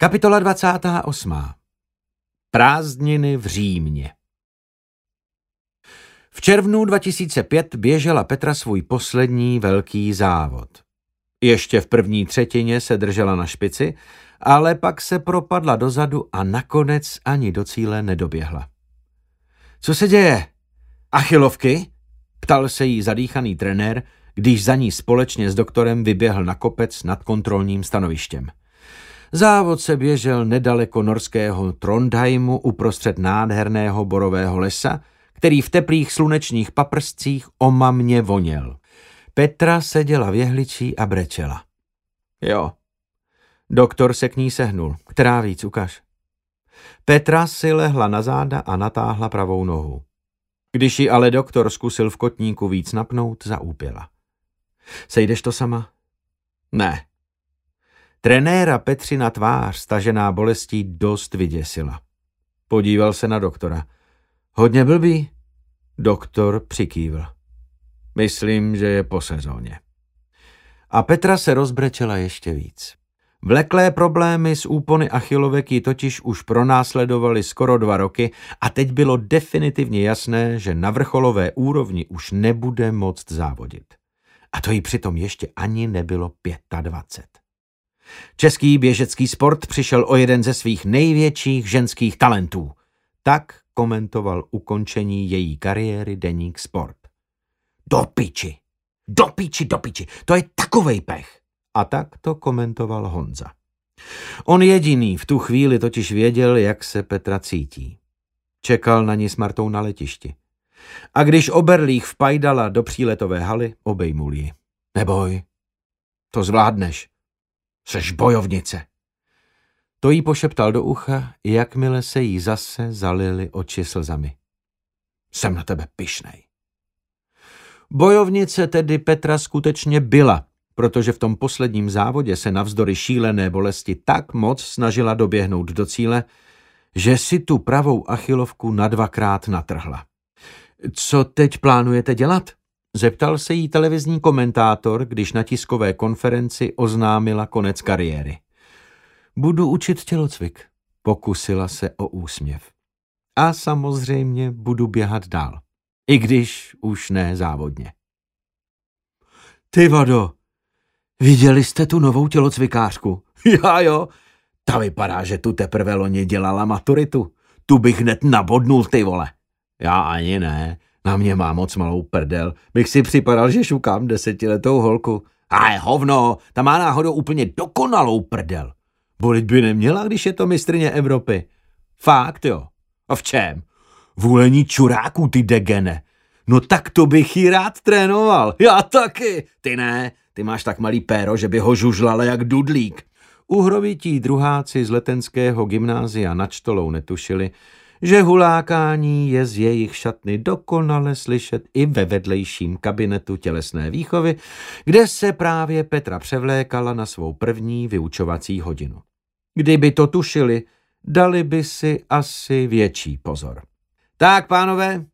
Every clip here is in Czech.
Kapitola 28. Prázdniny v Římě V červnu 2005 běžela Petra svůj poslední velký závod. Ještě v první třetině se držela na špici, ale pak se propadla dozadu a nakonec ani do cíle nedoběhla. Co se děje? Achilovky? Ptal se jí zadýchaný trenér, když za ní společně s doktorem vyběhl na kopec nad kontrolním stanovištěm. Závod se běžel nedaleko norského Trondheimu uprostřed nádherného borového lesa, který v teplých slunečních paprscích omamně voněl. Petra seděla v jehličí a brečela. Jo. Doktor se k ní sehnul. Která víc, ukaž. Petra si lehla na záda a natáhla pravou nohu. Když ji ale doktor zkusil v kotníku víc napnout, zaúpěla. Sejdeš to sama? Ne. Trenéra Petřina tvář, stažená bolestí, dost vyděsila. Podíval se na doktora. Hodně blbý? Doktor přikývl. Myslím, že je po sezóně. A Petra se rozbrečela ještě víc. Vleklé problémy s úpony achilovek ji totiž už pronásledovaly skoro dva roky a teď bylo definitivně jasné, že na vrcholové úrovni už nebude moct závodit. A to jí přitom ještě ani nebylo 25. Český běžecký sport přišel o jeden ze svých největších ženských talentů. Tak komentoval ukončení její kariéry deník sport. Do piči, do piči, do piči, to je takovej pech. A tak to komentoval Honza. On jediný v tu chvíli totiž věděl, jak se Petra cítí. Čekal na ní s Martou na letišti. A když Oberlích vpajdala do příletové haly, obejmul ji. Neboj, to zvládneš. Seš bojovnice. To jí pošeptal do ucha, jakmile se jí zase zalili oči slzami. Jsem na tebe pišnej. Bojovnice tedy Petra skutečně byla, protože v tom posledním závodě se navzdory šílené bolesti tak moc snažila doběhnout do cíle, že si tu pravou achilovku na dvakrát natrhla. Co teď plánujete dělat? Zeptal se jí televizní komentátor, když na tiskové konferenci oznámila konec kariéry. Budu učit tělocvik. Pokusila se o úsměv. A samozřejmě budu běhat dál. I když už ne závodně. Ty vado, viděli jste tu novou tělocvikářku? Já jo, ta vypadá, že tu teprve loni dělala maturitu. Tu bych hned nabodnul, ty vole. Já ani ne, na mě má moc malou prdel. Bych si připadal, že šukám desetiletou holku. A je hovno, ta má náhodou úplně dokonalou prdel. Bolit by neměla, když je to mistrně Evropy. Fakt jo. A v čem? Vůlení čuráků, ty degene. No tak to bych ji rád trénoval. Já taky. Ty ne, ty máš tak malý péro, že by ho žužlala jak dudlík. Uhrovití druháci z letenského gymnázia nad Štolou netušili, že hulákání je z jejich šatny dokonale slyšet i ve vedlejším kabinetu tělesné výchovy, kde se právě Petra převlékala na svou první vyučovací hodinu. Kdyby to tušili, dali by si asi větší pozor. Tak, pánové,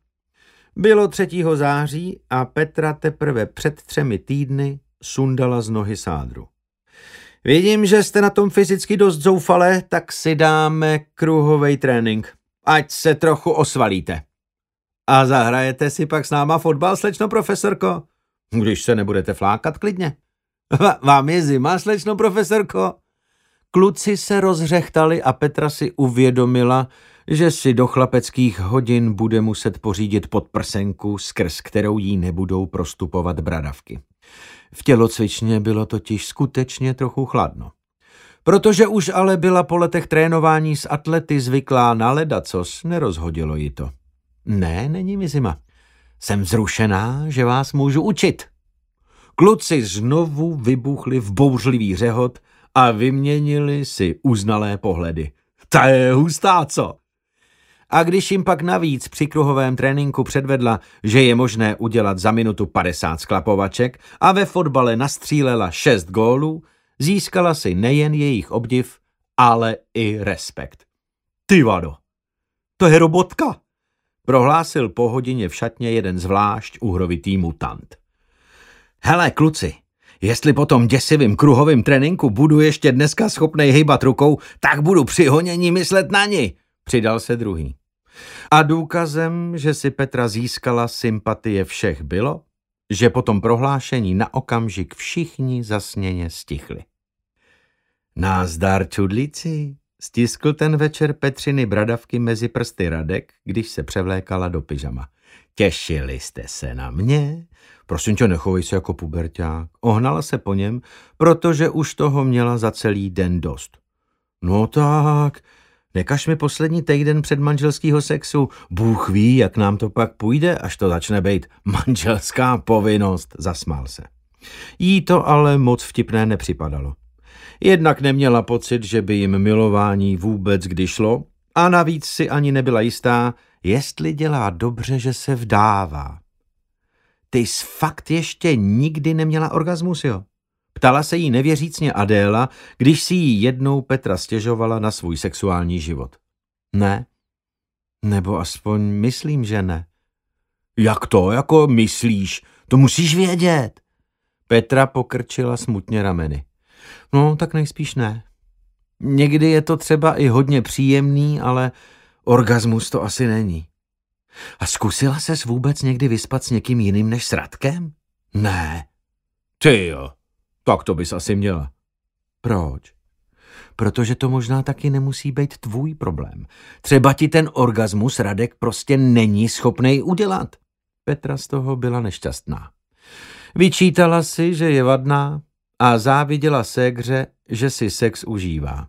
bylo 3. září a Petra teprve před třemi týdny sundala z nohy sádru. Vidím, že jste na tom fyzicky dost zoufale, tak si dáme kruhový trénink ať se trochu osvalíte. A zahrajete si pak s náma fotbal, slečno profesorko? Když se nebudete flákat, klidně. Vám je zima, slečno profesorko? Kluci se rozřechtali a Petra si uvědomila, že si do chlapeckých hodin bude muset pořídit podprsenku, skrz kterou jí nebudou prostupovat bradavky. V tělocvičně bylo totiž skutečně trochu chladno. Protože už ale byla po letech trénování s atlety zvyklá na ledacos, nerozhodilo ji to. Ne, není mi zima. Jsem zrušená, že vás můžu učit. Kluci znovu vybuchli v bouřlivý řehot a vyměnili si uznalé pohledy. Ta je hustá, co? A když jim pak navíc při kruhovém tréninku předvedla, že je možné udělat za minutu 50 sklapovaček a ve fotbale nastřílela 6 gólů, Získala si nejen jejich obdiv, ale i respekt. Ty vado, to je robotka, prohlásil po hodině v šatně jeden zvlášť uhrovitý mutant. Hele, kluci, Jestli po tom děsivým kruhovým tréninku budu ještě dneska schopnej hejbat rukou, tak budu při honění myslet na ní, přidal se druhý. A důkazem, že si Petra získala sympatie všech bylo, že po tom prohlášení na okamžik všichni zasněně stichli. Názdar čudlici, stiskl ten večer Petřiny bradavky mezi prsty Radek, když se převlékala do pyžama. Těšili jste se na mě? Prosím tě, nechovej se jako puberták. Ohnala se po něm, protože už toho měla za celý den dost. No tak, nekaž mi poslední týden před manželského sexu. Bůh ví, jak nám to pak půjde, až to začne být manželská povinnost, zasmál se. Jí to ale moc vtipné nepřipadalo. Jednak neměla pocit, že by jim milování vůbec kdy šlo a navíc si ani nebyla jistá, jestli dělá dobře, že se vdává. Ty jsi fakt ještě nikdy neměla orgasmus, jo? Ptala se jí nevěřícně Adéla, když si jí jednou Petra stěžovala na svůj sexuální život. Ne. Nebo aspoň myslím, že ne. Jak to, jako myslíš? To musíš vědět. Petra pokrčila smutně rameny. No, tak nejspíš ne. Někdy je to třeba i hodně příjemný, ale orgasmus to asi není. A zkusila ses vůbec někdy vyspat s někým jiným než s Radkem? Ne. Ty jo, tak to bys asi měla. Proč? Protože to možná taky nemusí být tvůj problém. Třeba ti ten orgasmus Radek prostě není schopný udělat. Petra z toho byla nešťastná. Vyčítala si, že je vadná a záviděla ségře, že si sex užívá.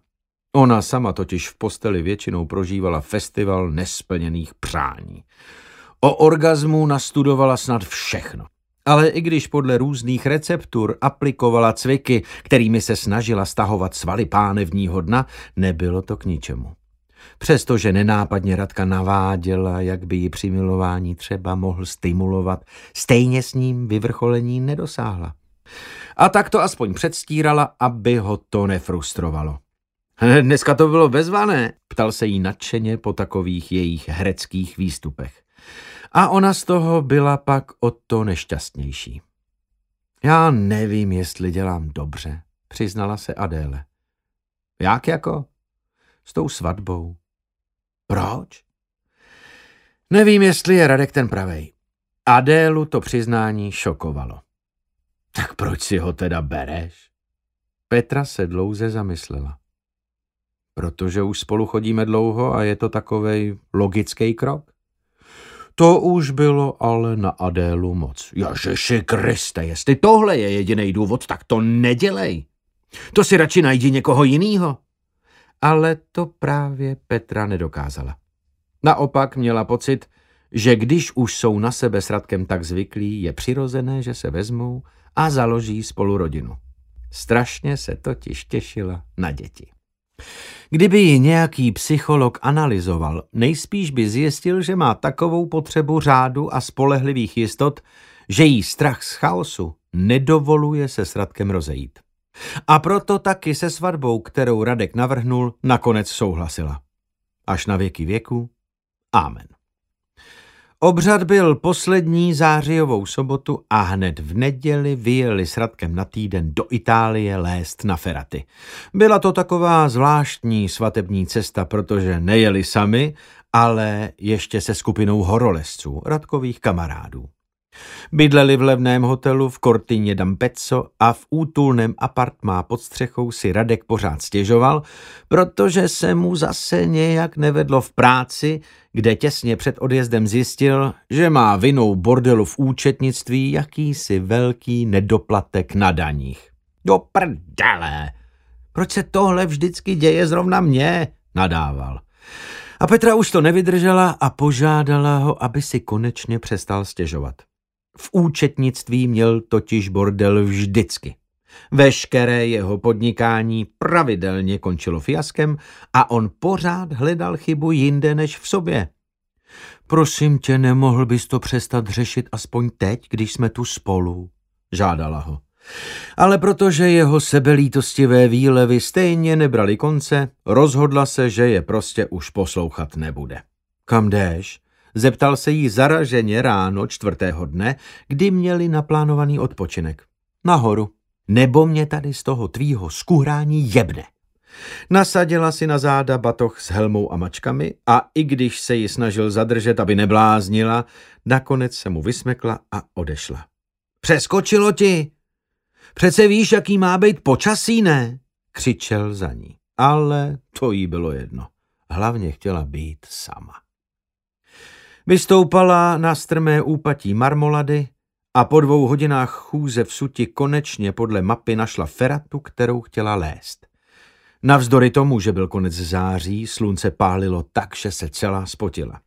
Ona sama totiž v posteli většinou prožívala festival nesplněných přání. O orgazmu nastudovala snad všechno. Ale i když podle různých receptur aplikovala cviky, kterými se snažila stahovat svaly pánevního dna, nebylo to k ničemu. Přestože nenápadně Radka naváděla, jak by ji při milování třeba mohl stimulovat, stejně s ním vyvrcholení nedosáhla. A tak to aspoň předstírala, aby ho to nefrustrovalo. Dneska to bylo bezvané, ptal se jí nadšeně po takových jejich hereckých výstupech. A ona z toho byla pak o to nešťastnější. Já nevím, jestli dělám dobře, přiznala se Adéle. Jak jako? S tou svatbou. Proč? Nevím, jestli je Radek ten pravej. Adélu to přiznání šokovalo. Tak proč si ho teda bereš? Petra se dlouze zamyslela. Protože už spolu chodíme dlouho a je to takovej logický krok? To už bylo ale na Adélu moc. Ježiši Kriste, jestli tohle je jediný důvod, tak to nedělej. To si radši najdi někoho jinýho. Ale to právě Petra nedokázala. Naopak měla pocit, že když už jsou na sebe s Radkem tak zvyklí, je přirozené, že se vezmou a založí spolu rodinu. Strašně se totiž těšila na děti. Kdyby ji nějaký psycholog analyzoval, nejspíš by zjistil, že má takovou potřebu řádu a spolehlivých jistot, že jí strach z chaosu nedovoluje se s Radkem rozejít. A proto taky se svatbou, kterou Radek navrhnul, nakonec souhlasila. Až na věky věku. Amen. Obřad byl poslední zářijovou sobotu a hned v neděli vyjeli s Radkem na týden do Itálie lést na feraty. Byla to taková zvláštní svatební cesta, protože nejeli sami, ale ještě se skupinou horolezců, Radkových kamarádů. Bydleli v levném hotelu v Cortině d'Ampezzo a v útulném apartmá pod střechou si Radek pořád stěžoval, protože se mu zase nějak nevedlo v práci, kde těsně před odjezdem zjistil, že má vinou bordelu v účetnictví jakýsi velký nedoplatek na daních. Do prdele! Proč se tohle vždycky děje zrovna mně? nadával. A Petra už to nevydržela a požádala ho, aby si konečně přestal stěžovat. V účetnictví měl totiž bordel vždycky. Veškeré jeho podnikání pravidelně končilo fiaskem a on pořád hledal chybu jinde než v sobě. Prosím tě, nemohl bys to přestat řešit aspoň teď, když jsme tu spolu, žádala ho. Ale protože jeho sebelítostivé výlevy stejně nebrali konce, rozhodla se, že je prostě už poslouchat nebude. Kam jdeš? Zeptal se jí zaraženě ráno čtvrtého dne, kdy měli naplánovaný odpočinek. Nahoru. nebo mě tady z toho tvýho skuhrání jebne. Nasadila si na záda batoh s helmou a mačkami a i když se ji snažil zadržet, aby nebláznila, nakonec se mu vysmekla a odešla. Přeskočilo ti! Přece víš, jaký má být počasí, ne? Křičel za ní. Ale to jí bylo jedno. Hlavně chtěla být sama. Vystoupala na strmé úpatí marmolady a po dvou hodinách chůze v suti konečně podle mapy našla feratu, kterou chtěla lézt. Navzdory tomu, že byl konec září, slunce pálilo tak, že se celá spotila.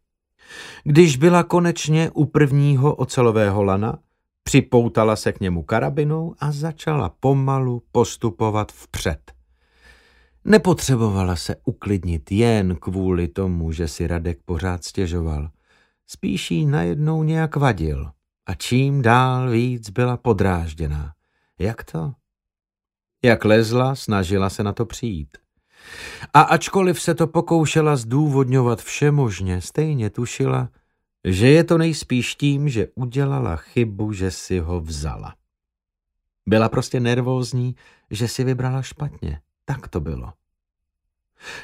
Když byla konečně u prvního ocelového lana, připoutala se k němu karabinou a začala pomalu postupovat vpřed. Nepotřebovala se uklidnit jen kvůli tomu, že si Radek pořád stěžoval. Spíš jí najednou nějak vadil a čím dál víc byla podrážděná. Jak to? Jak lezla, snažila se na to přijít. A ačkoliv se to pokoušela zdůvodňovat všemožně, stejně tušila, že je to nejspíš tím, že udělala chybu, že si ho vzala. Byla prostě nervózní, že si vybrala špatně. Tak to bylo.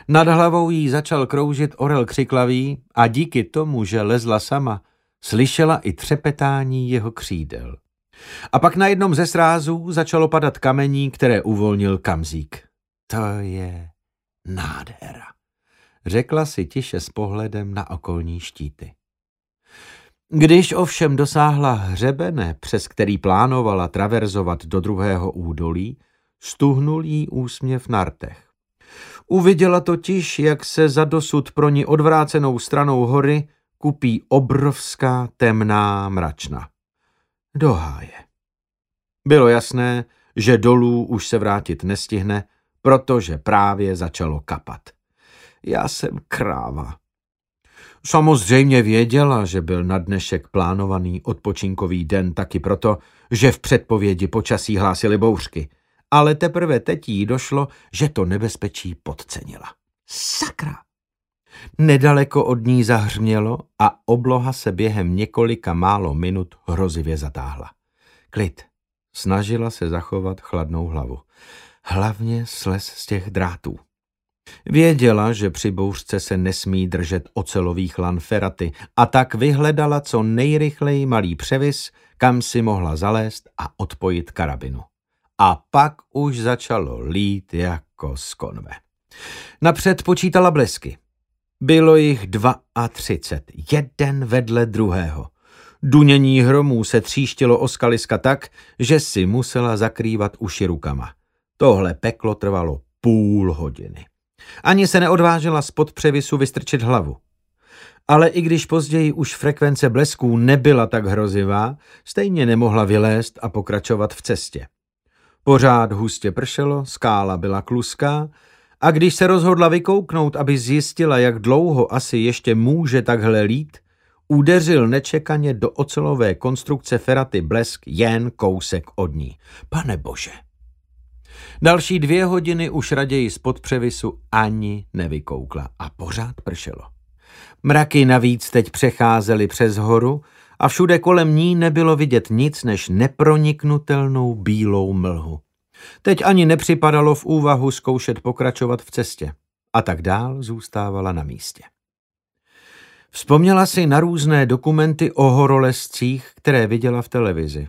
Nad hlavou jí začal kroužit orel křiklavý a díky tomu, že lezla sama, slyšela i třepetání jeho křídel. A pak na jednom ze srázů začalo padat kamení, které uvolnil kamzík. To je nádhera, řekla si tiše s pohledem na okolní štíty. Když ovšem dosáhla hřebene, přes který plánovala traverzovat do druhého údolí, stuhnul jí úsměv na rtech. Uviděla totiž, jak se za dosud pro ní odvrácenou stranou hory kupí obrovská temná mračna. Do háje. Bylo jasné, že dolů už se vrátit nestihne, protože právě začalo kapat. Já jsem kráva. Samozřejmě věděla, že byl na dnešek plánovaný odpočinkový den taky proto, že v předpovědi počasí hlásily bouřky – ale teprve teď jí došlo, že to nebezpečí podcenila. Sakra! Nedaleko od ní zahřmělo a obloha se během několika málo minut hrozivě zatáhla. Klid. Snažila se zachovat chladnou hlavu. Hlavně slez z těch drátů. Věděla, že při bouřce se nesmí držet ocelových lan feraty a tak vyhledala co nejrychleji malý převis, kam si mohla zalézt a odpojit karabinu a pak už začalo lít jako z konve. Napřed počítala blesky. Bylo jich dva a třicet, jeden vedle druhého. Dunění hromů se tříštilo o skaliska tak, že si musela zakrývat uši rukama. Tohle peklo trvalo půl hodiny. Ani se neodvážela spod převisu vystrčit hlavu. Ale i když později už frekvence blesků nebyla tak hrozivá, stejně nemohla vylézt a pokračovat v cestě. Pořád hustě pršelo, skála byla kluská a když se rozhodla vykouknout, aby zjistila, jak dlouho asi ještě může takhle lít, udeřil nečekaně do ocelové konstrukce feraty blesk jen kousek od ní. Pane bože! Další dvě hodiny už raději spod převisu ani nevykoukla a pořád pršelo. Mraky navíc teď přecházely přes horu a všude kolem ní nebylo vidět nic než neproniknutelnou bílou mlhu. Teď ani nepřipadalo v úvahu zkoušet pokračovat v cestě a tak dál zůstávala na místě. Vzpomněla si na různé dokumenty o horolezcích, které viděla v televizi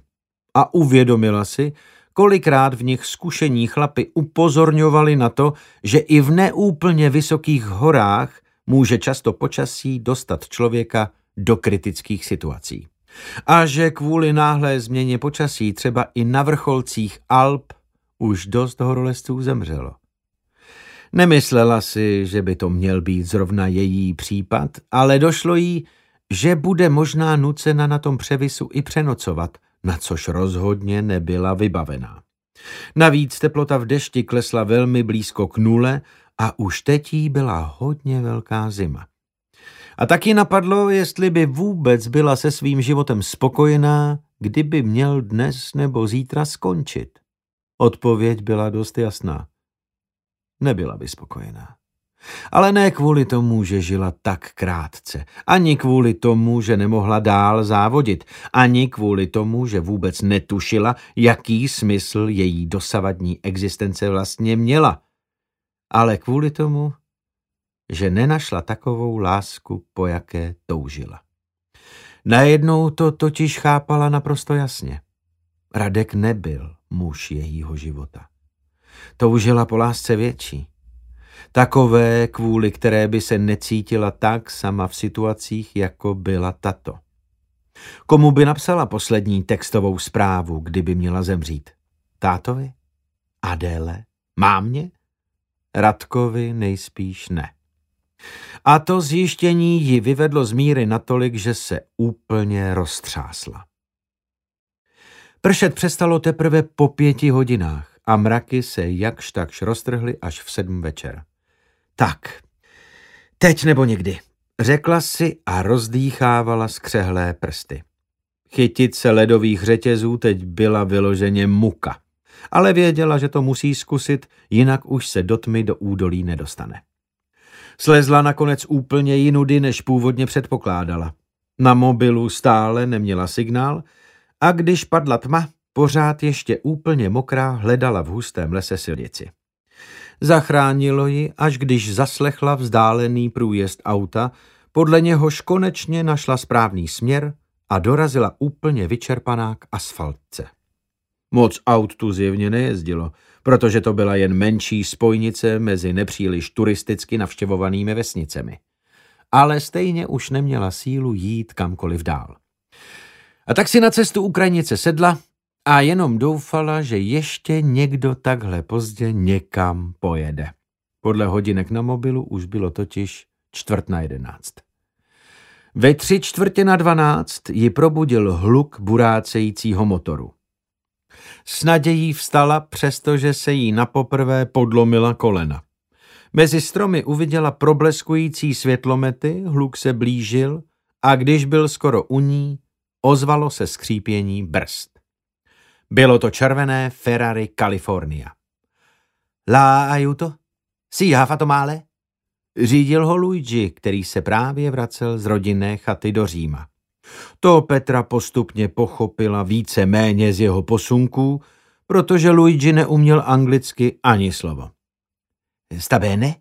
a uvědomila si, kolikrát v nich zkušení chlapy upozorňovali na to, že i v neúplně vysokých horách může často počasí dostat člověka do kritických situací. A že kvůli náhlé změně počasí třeba i na vrcholcích Alp už dost horolezců zemřelo. Nemyslela si, že by to měl být zrovna její případ, ale došlo jí, že bude možná nucena na tom převisu i přenocovat, na což rozhodně nebyla vybavená. Navíc teplota v dešti klesla velmi blízko k nule a už teď jí byla hodně velká zima. A taky napadlo, jestli by vůbec byla se svým životem spokojená, kdyby měl dnes nebo zítra skončit. Odpověď byla dost jasná. Nebyla by spokojená. Ale ne kvůli tomu, že žila tak krátce, ani kvůli tomu, že nemohla dál závodit, ani kvůli tomu, že vůbec netušila, jaký smysl její dosavadní existence vlastně měla. Ale kvůli tomu, že nenašla takovou lásku, po jaké toužila. Najednou to totiž chápala naprosto jasně. Radek nebyl muž jejího života. Toužila po lásce větší. Takové, kvůli které by se necítila tak sama v situacích, jako byla tato. Komu by napsala poslední textovou zprávu, kdyby měla zemřít? Tátovi? Adéle? Mámě? Radkovi nejspíš ne. A to zjištění ji vyvedlo z míry natolik, že se úplně roztřásla. Pršet přestalo teprve po pěti hodinách a mraky se jakž takž roztrhly až v sedm večer. Tak, teď nebo nikdy, řekla si a rozdýchávala skřehlé prsty. Chytit se ledových řetězů teď byla vyloženě muka, ale věděla, že to musí zkusit, jinak už se do tmy do údolí nedostane. Slezla nakonec úplně jinudy, než původně předpokládala. Na mobilu stále neměla signál a když padla tma, pořád ještě úplně mokrá hledala v hustém lese silnici. Zachránilo ji, až když zaslechla vzdálený průjezd auta, podle něhož konečně našla správný směr a dorazila úplně vyčerpaná k asfaltce. Moc aut tu zjevně nejezdilo, protože to byla jen menší spojnice mezi nepříliš turisticky navštěvovanými vesnicemi. Ale stejně už neměla sílu jít kamkoliv dál. A tak si na cestu Ukrajnice sedla a jenom doufala, že ještě někdo takhle pozdě někam pojede. Podle hodinek na mobilu už bylo totiž čtvrt na jedenáct. Ve tři čtvrtě na dvanáct ji probudil hluk burácejícího motoru. S nadějí vstala, přestože se jí napoprvé podlomila kolena. Mezi stromy uviděla probleskující světlomety, hluk se blížil a když byl skoro u ní, ozvalo se skřípění brzd. Bylo to červené Ferrari California. La aiuto? Si to mále? Řídil ho Luigi, který se právě vracel z rodinné chaty do Říma. To Petra postupně pochopila více méně z jeho posunků, protože Luigi neuměl anglicky ani slovo. Stabene?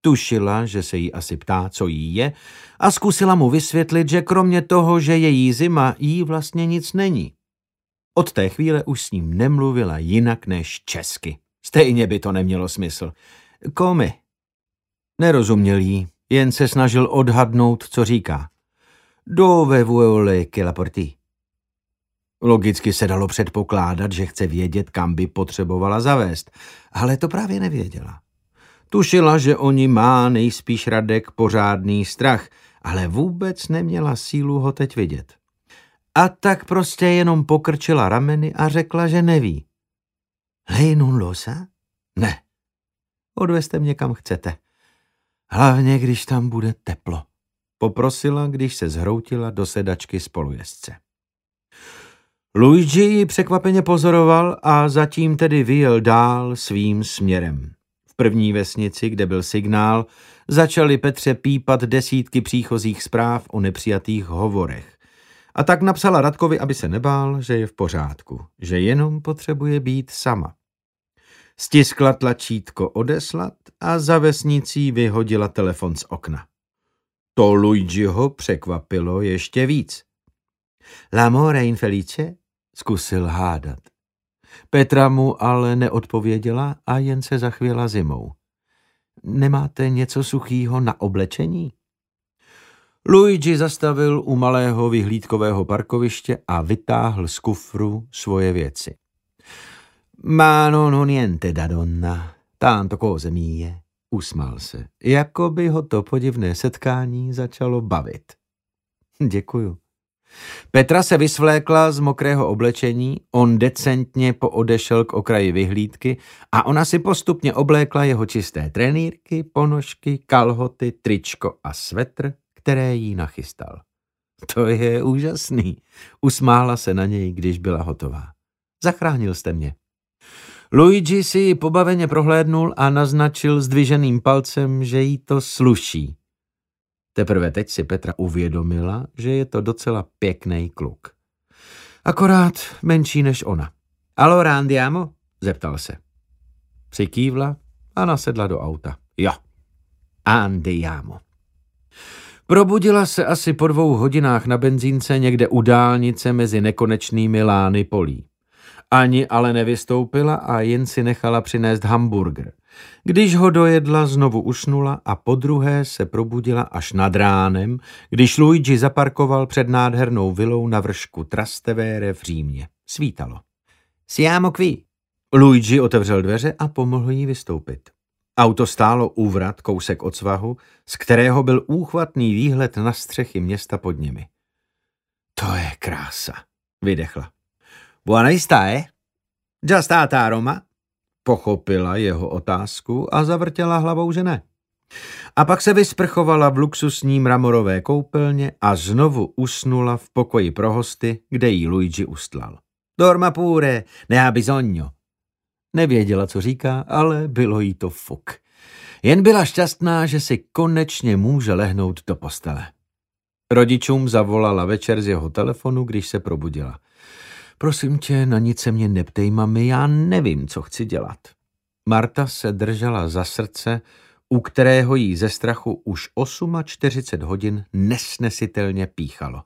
Tušila, že se jí asi ptá, co jí je, a zkusila mu vysvětlit, že kromě toho, že je jí zima, jí vlastně nic není. Od té chvíle už s ním nemluvila jinak než česky. Stejně by to nemělo smysl. Komi? Nerozuměl jí, jen se snažil odhadnout, co říká. Dove vuole che la porti? Logicky se dalo předpokládat, že chce vědět, kam by potřebovala zavést, ale to právě nevěděla. Tušila, že o ní má nejspíš Radek pořádný strach, ale vůbec neměla sílu ho teď vidět. A tak prostě jenom pokrčila rameny a řekla, že neví. Lei non losa? Ne. Odvezte mě kam chcete. Hlavně, když tam bude teplo. Poprosila, když se zhroutila do sedačky spolujezdce. Luigi ji překvapeně pozoroval a zatím tedy vyjel dál svým směrem. V první vesnici, kde byl signál, začaly Petře pípat desítky příchozích zpráv o nepřijatých hovorech. A tak napsala Radkovi, aby se nebál, že je v pořádku, že jenom potřebuje být sama. Stiskla tlačítko odeslat a za vesnicí vyhodila telefon z okna. To Luigiho překvapilo ještě víc. L'amore infelice? Zkusil hádat. Petra mu ale neodpověděla a jen se zachvěla zimou. Nemáte něco suchýho na oblečení? Luigi zastavil u malého vyhlídkového parkoviště a vytáhl z kufru svoje věci. Ma non niente da donna, tanto cose mie. Usmál se, jako by ho to podivné setkání začalo bavit. Děkuju. Petra se vysvlékla z mokrého oblečení, on decentně poodešel k okraji vyhlídky a ona si postupně oblékla jeho čisté trenýrky, ponožky, kalhoty, tričko a svetr, které jí nachystal. To je úžasný, usmála se na něj, když byla hotová. Zachránil jste mě. Luigi si ji pobaveně prohlédnul a naznačil zdviženým palcem, že jí to sluší. Teprve teď si Petra uvědomila, že je to docela pěkný kluk. Akorát menší než ona. Allora andiamo? zeptal se. Přikývla a nasedla do auta. Jo, andiamo. Probudila se asi po dvou hodinách na benzínce někde u dálnice mezi nekonečnými lány polí. Ani ale nevystoupila a jen si nechala přinést hamburger. Když ho dojedla, znovu usnula a po druhé se probudila až nad ránem, když Luigi zaparkoval před nádhernou vilou na vršku Trastevere v Římě. Svítalo. Siamo qui. Luigi otevřel dveře a pomohl jí vystoupit. Auto stálo u vrat kousek od svahu, z kterého byl úchvatný výhled na střechy města pod nimi. To je krása, vydechla. Buona vista, eh? Stata a Roma? Pochopila jeho otázku a zavrtěla hlavou, že ne. A pak se vysprchovala v luxusní mramorové koupelně a znovu usnula v pokoji pro hosty, kde jí Luigi ustlal. Dorma pure, ne ha bisogno. Nevěděla, co říká, ale bylo jí to fuk. Jen byla šťastná, že si konečně může lehnout do postele. Rodičům zavolala večer z jeho telefonu, když se probudila. Prosím tě, na nic se mě neptej, mami, já nevím, co chci dělat. Marta se držela za srdce, u kterého jí ze strachu už 48 hodin nesnesitelně píchalo.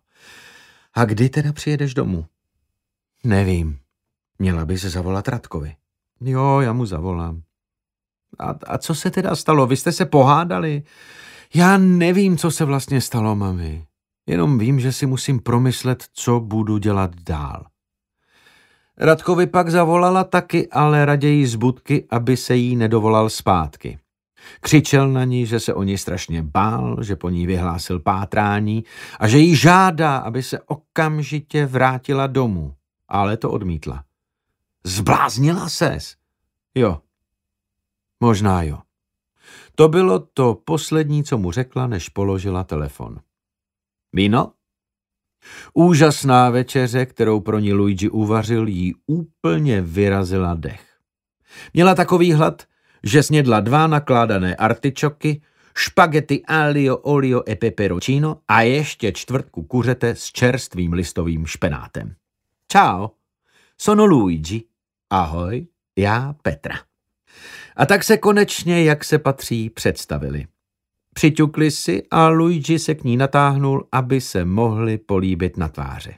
A kdy teda přijedeš domů? Nevím. Měla by se zavolat Radkovi. Jo, já mu zavolám. A, a co se teda stalo? Vy jste se pohádali? Já nevím, co se vlastně stalo, mami. Jenom vím, že si musím promyslet, co budu dělat dál. Radkovi pak zavolala taky, ale raději z budky, aby se jí nedovolal zpátky. Křičel na ní, že se o ní strašně bál, že po ní vyhlásil pátrání a že jí žádá, aby se okamžitě vrátila domů, ale to odmítla. Zbláznila ses? Jo. Možná jo. To bylo to poslední, co mu řekla, než položila telefon. Víno? Úžasná večeře, kterou pro ní Luigi uvařil, jí úplně vyrazila dech. Měla takový hlad, že snědla dva nakládané artičoky, špagety alio, olio e peperoncino a ještě čtvrtku kuřete s čerstvým listovým špenátem. Ciao, sono Luigi. Ahoj, já Petra. A tak se konečně, jak se patří, představili. Přiťukli si a Luigi se k ní natáhnul, aby se mohli políbit na tváře.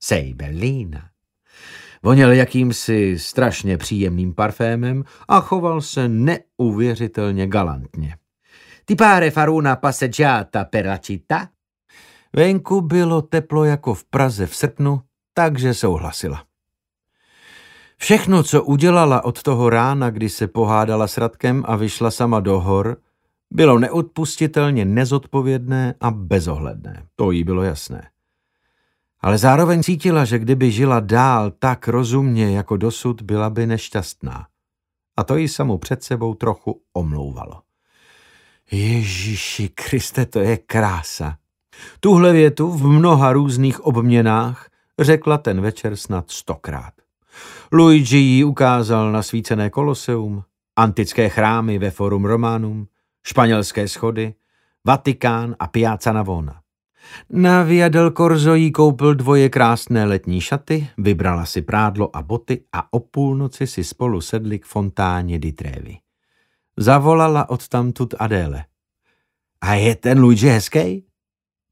Sej Bellina. Voněl jakýmsi strašně příjemným parfémem a choval se neuvěřitelně galantně. Ti pare far una passeggiata per la città? Venku bylo teplo jako v Praze v srpnu, takže souhlasila. Všechno, co udělala od toho rána, kdy se pohádala s Radkem a vyšla sama do hor, bylo neodpustitelně nezodpovědné a bezohledné. To jí bylo jasné. Ale zároveň cítila, že kdyby žila dál tak rozumně jako dosud, byla by nešťastná. A to jí samu před sebou trochu omlouvalo. Ježíši Kriste, to je krása. Tuhle větu v mnoha různých obměnách řekla ten večer snad stokrát. Luigi jí ukázal na svícené koloseum, antické chrámy ve Forum Romanum, španělské schody, Vatikán a Piazza Navona. Na Via del Corso jí koupil dvoje krásné letní šaty, vybrala si prádlo a boty a o půlnoci si spolu sedli k fontáně di Trevi. Zavolala odtamtud Adéle. A je ten Luigi hezký?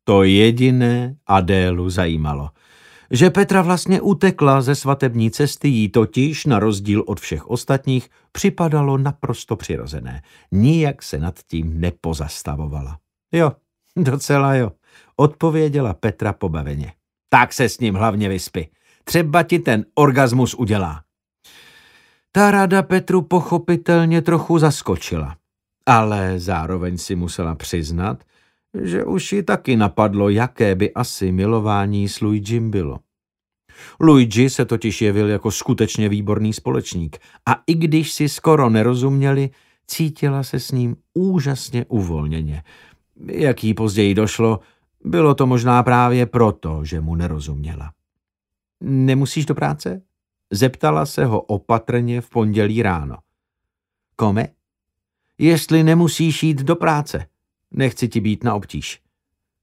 To jediné Adélu zajímalo – že Petra vlastně utekla ze svatební cesty, jí totiž, na rozdíl od všech ostatních, připadalo naprosto přirozené. Nijak se nad tím nepozastavovala. Jo, docela jo, odpověděla Petra pobaveně. Tak se s ním hlavně vyspy. Třeba ti ten orgasmus udělá. Ta rada Petru pochopitelně trochu zaskočila, ale zároveň si musela přiznat, že už ji taky napadlo, jaké by asi milování s Luigim bylo. Luigi se totiž jevil jako skutečně výborný společník a i když si skoro nerozuměli, cítila se s ním úžasně uvolněně. Jak jí později došlo, bylo to možná právě proto, že mu nerozuměla. Nemusíš do práce? Zeptala se ho opatrně v pondělí ráno. Kome? Jestli nemusíš jít do práce. Nechci ti být na obtíž.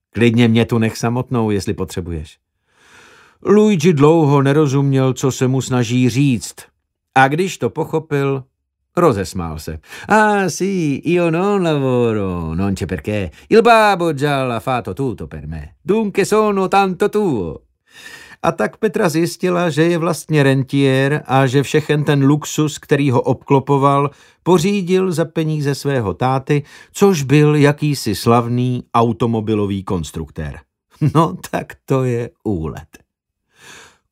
Klidně mě tu nech samotnou, jestli potřebuješ. Luigi dlouho nerozuměl, co se mu snaží říct. A když to pochopil, rozesmál se. Ah, sì, io non lavoro, non c'è perché. Il babbo già l'ha fatto tutto per me. Dunque sono tanto tuo. A tak Petra zjistila, že je vlastně rentier a že všechen ten luxus, který ho obklopoval, pořídil za peníze svého táty, což byl jakýsi slavný automobilový konstruktér. No tak to je úlet.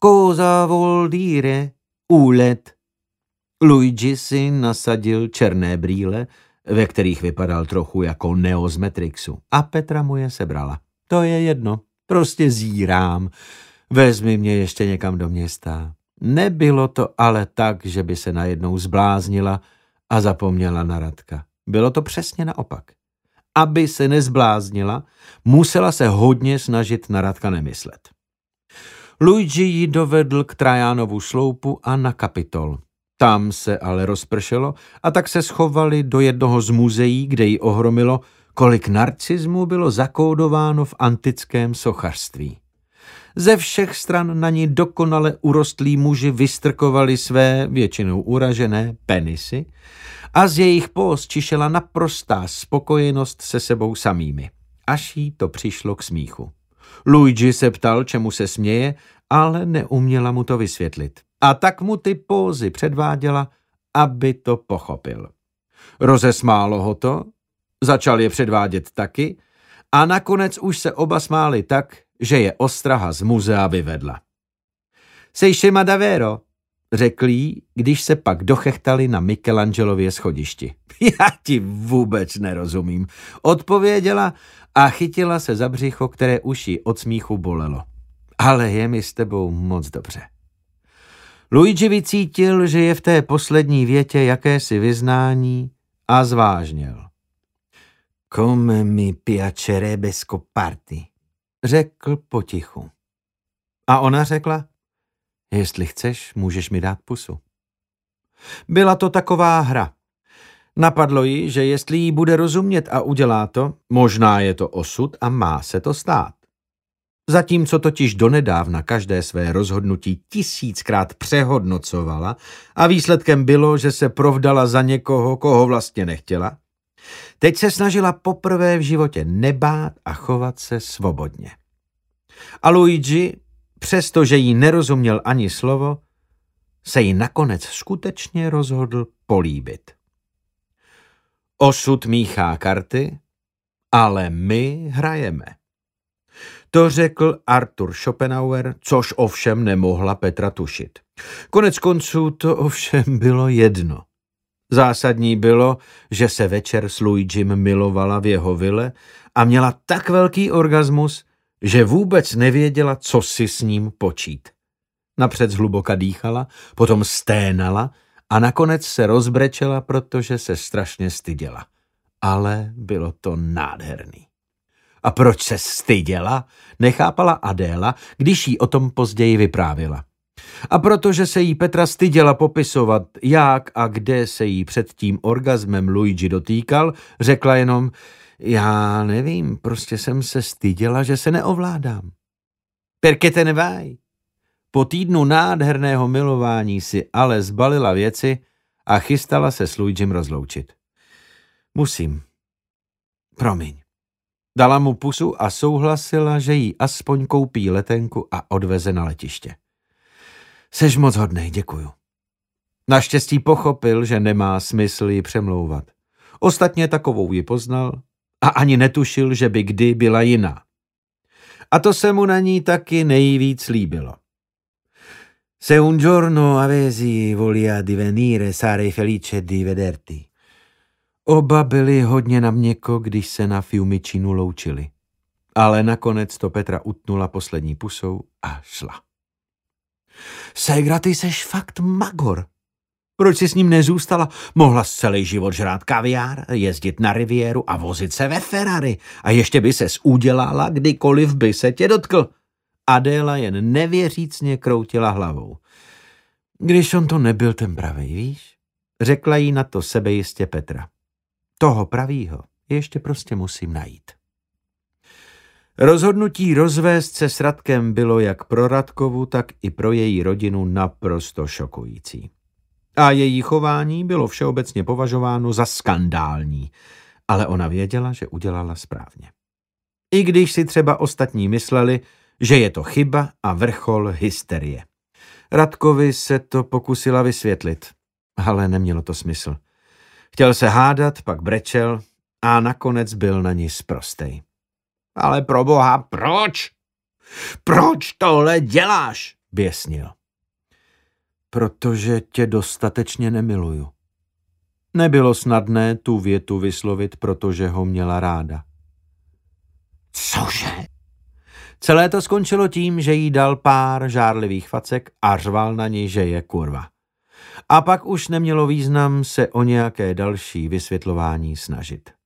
Cosa vuol dire úlet? Luigi si nasadil černé brýle, ve kterých vypadal trochu jako Neo z Matrixu. A Petra mu je sebrala. To je jedno, prostě zírám. Vezmi mě ještě někam do města. Nebylo to ale tak, že by se najednou zbláznila a zapomněla na Radka. Bylo to přesně naopak. Aby se nezbláznila, musela se hodně snažit na Radka nemyslet. Luigi ji dovedl k Trajánovu sloupu a na kapitol. Tam se ale rozpršelo a tak se schovali do jednoho z muzeí, kde ji ohromilo, kolik narcismu bylo zakódováno v antickém sochařství. Ze všech stran na ní dokonale urostlí muži vystrkovali své, většinou uražené, penisy a z jejich pós čišela naprostá spokojenost se sebou samými. Až jí to přišlo k smíchu. Luigi se ptal, čemu se směje, ale neuměla mu to vysvětlit. A tak mu ty pózy předváděla, aby to pochopil. Rozesmálo ho to, začal je předvádět taky a nakonec už se oba smáli tak, že je ostraha z muzea vyvedla. Sej davero, řekl jí, když se pak dochechtali na Michelangelově schodišti. Já ti vůbec nerozumím, odpověděla a chytila se za břicho, které uši od smíchu bolelo. Ale je mi s tebou moc dobře. Luigi vycítil, že je v té poslední větě jakési vyznání a zvážněl. Come mi piacerebbe scoparti, řekl potichu. A ona řekla, jestli chceš, můžeš mi dát pusu. Byla to taková hra. Napadlo jí, že jestli jí bude rozumět a udělá to, možná je to osud a má se to stát. Zatímco totiž donedávna každé své rozhodnutí tisíckrát přehodnocovala a výsledkem bylo, že se provdala za někoho, koho vlastně nechtěla, teď se snažila poprvé v životě nebát a chovat se svobodně. A Luigi, přestože jí nerozuměl ani slovo, se jí nakonec skutečně rozhodl políbit. Osud míchá karty, ale my hrajeme. To řekl Arthur Schopenhauer, což ovšem nemohla Petra tušit. Konec konců to ovšem bylo jedno. Zásadní bylo, že se večer s Luigim milovala v jeho vile a měla tak velký orgasmus, že vůbec nevěděla, co si s ním počít. Napřed zhluboka dýchala, potom sténala a nakonec se rozbrečela, protože se strašně styděla. Ale bylo to nádherný. A proč se styděla, nechápala Adéla, když jí o tom později vyprávila. A protože se jí Petra styděla popisovat, jak a kde se jí před tím orgazmem Luigi dotýkal, řekla jenom, já nevím, prostě jsem se styděla, že se neovládám. Perché te ne vai? Po týdnu nádherného milování si ale zbalila věci a chystala se s Luigim rozloučit. Musím. Promiň. Dala mu pusu a souhlasila, že jí aspoň koupí letenku a odveze na letiště. Sež moc hodnej, děkuju. Naštěstí pochopil, že nemá smysl ji přemlouvat. Ostatně takovou ji poznal a ani netušil, že by kdy byla jiná. A to se mu na ní taky nejvíc líbilo. Se un giorno avesi volia divenire, sarei felice di vederti. Oba byli hodně na měko, když se na Fiumicinu loučili. Ale nakonec to Petra utnula poslední pusou a šla. Segra, ty seš fakt magor. Proč si s ním nezůstala? Mohla celý život žrát kaviár, jezdit na riviéru a vozit se ve Ferrari. A ještě by se udělala, kdykoliv by se tě dotkl. Adéla jen nevěřícně kroutila hlavou. Když on to nebyl ten pravý, víš? Řekla jí na to sebejistě Petra. Toho pravýho ještě prostě musím najít. Rozhodnutí rozvést se s Radkem bylo jak pro Radkovu, tak i pro její rodinu naprosto šokující. A její chování bylo všeobecně považováno za skandální, ale ona věděla, že udělala správně. I když si třeba ostatní mysleli, že je to chyba a vrchol hysterie. Radkovi se to pokusila vysvětlit, ale nemělo to smysl. Chtěl se hádat, pak brečel a nakonec byl na ní sprostej. Ale pro boha, proč? Proč tohle děláš? Běsnil. Protože tě dostatečně nemiluju. Nebylo snadné tu větu vyslovit, protože ho měla ráda. Cože? Celé to skončilo tím, že jí dal pár žárlivých facek a řval na ní, že je kurva. A pak už nemělo význam se o nějaké další vysvětlování snažit.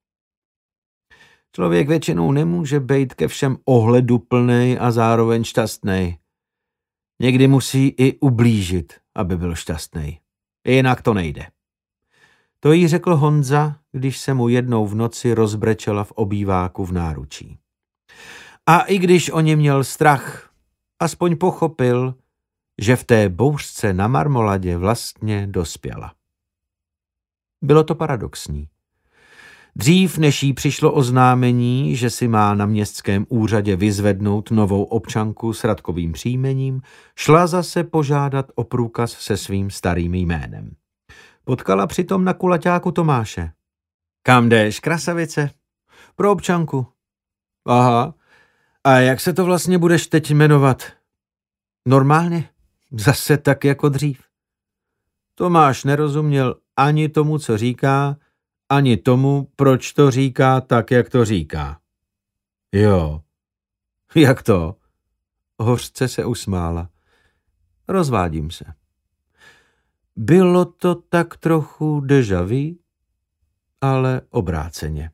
Člověk většinou nemůže být ke všem ohledu plnej a zároveň šťastný. Někdy musí i ublížit, aby byl šťastný. Jinak to nejde. To jí řekl Honza, když se mu jednou v noci rozbrečela v obýváku v náručí. A i když o ně měl strach, aspoň pochopil, že v té bouřce na marmoladě vlastně dospěla. Bylo to paradoxní. Dřív, než jí přišlo oznámení, že si má na městském úřadě vyzvednout novou občanku s radkovým příjmením, šla zase požádat o průkaz se svým starým jménem. Potkala přitom na kulaťáku Tomáše. Kam jdeš, krasavice? Pro občanku. Aha, a jak se to vlastně budeš teď jmenovat? Normálně? Zase tak jako dřív. Tomáš nerozuměl ani tomu, co říká, ani tomu, proč to říká tak, jak to říká. Jo. Jak to? Hořce se usmála. Rozvádím se. Bylo to tak trochu deja vu, ale obráceně.